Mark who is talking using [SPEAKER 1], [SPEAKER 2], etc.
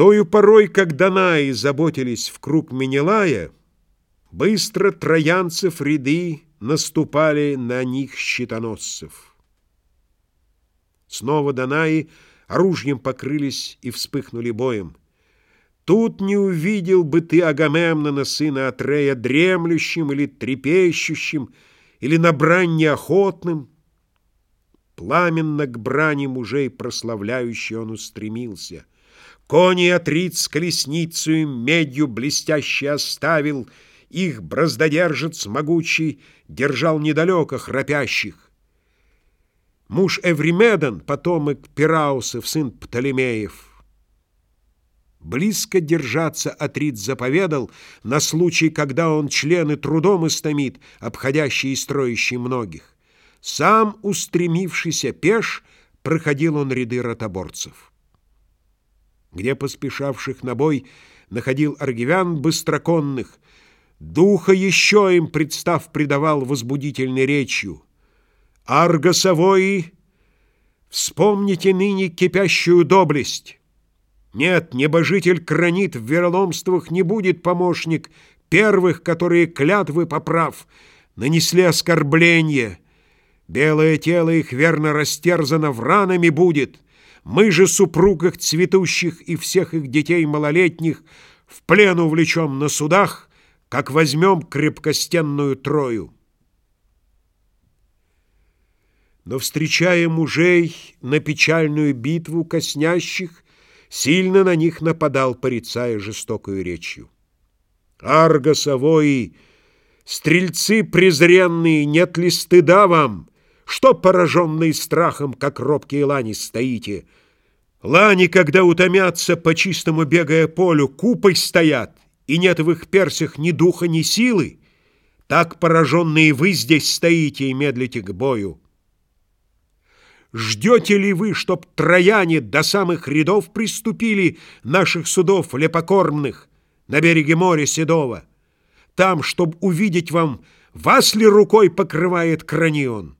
[SPEAKER 1] Тою порой, как Данаи заботились в круг Менелая, Быстро троянцев ряды наступали на них щитоносцев. Снова Данаи оружием покрылись и вспыхнули боем. Тут не увидел бы ты Агамемнона, сына Атрея, дремлющим или трепещущим, или на брань неохотным. Пламенно к брани мужей прославляющий он устремился. Кони Атриц с колесницей медью блестящей оставил, Их браздодержец могучий держал недалеко храпящих. Муж Эвримедон, потомок Пираусов, сын Птолемеев. Близко держаться Атрит заповедал на случай, когда он члены трудом истомит, обходящий и строящий многих. Сам, устремившийся пеш, проходил он ряды ротоборцев где поспешавших на бой находил аргивян быстроконных, духа еще им, представ, предавал возбудительной речью. Аргосовои, вспомните ныне кипящую доблесть. Нет, небожитель кранит в вероломствах не будет помощник первых, которые клятвы поправ, нанесли оскорбление. Белое тело их верно растерзано вранами будет — мы же супруг их цветущих и всех их детей малолетних в плен увлечем на судах, как возьмем крепкостенную Трою. Но, встречая мужей на печальную битву коснящих, сильно на них нападал, порицая жестокую речью. Аргосовои, стрельцы презренные, нет ли стыда вам, что, пораженные страхом, как робкие лани, стоите? Лани, когда утомятся, по чистому бегая полю, купой стоят, и нет в их персях ни духа, ни силы. Так пораженные вы здесь стоите и медлите к бою. Ждете ли вы, чтоб трояне до самых рядов приступили наших судов лепокормных на береге моря Седова? Там, чтоб увидеть вам, вас ли рукой покрывает кранион?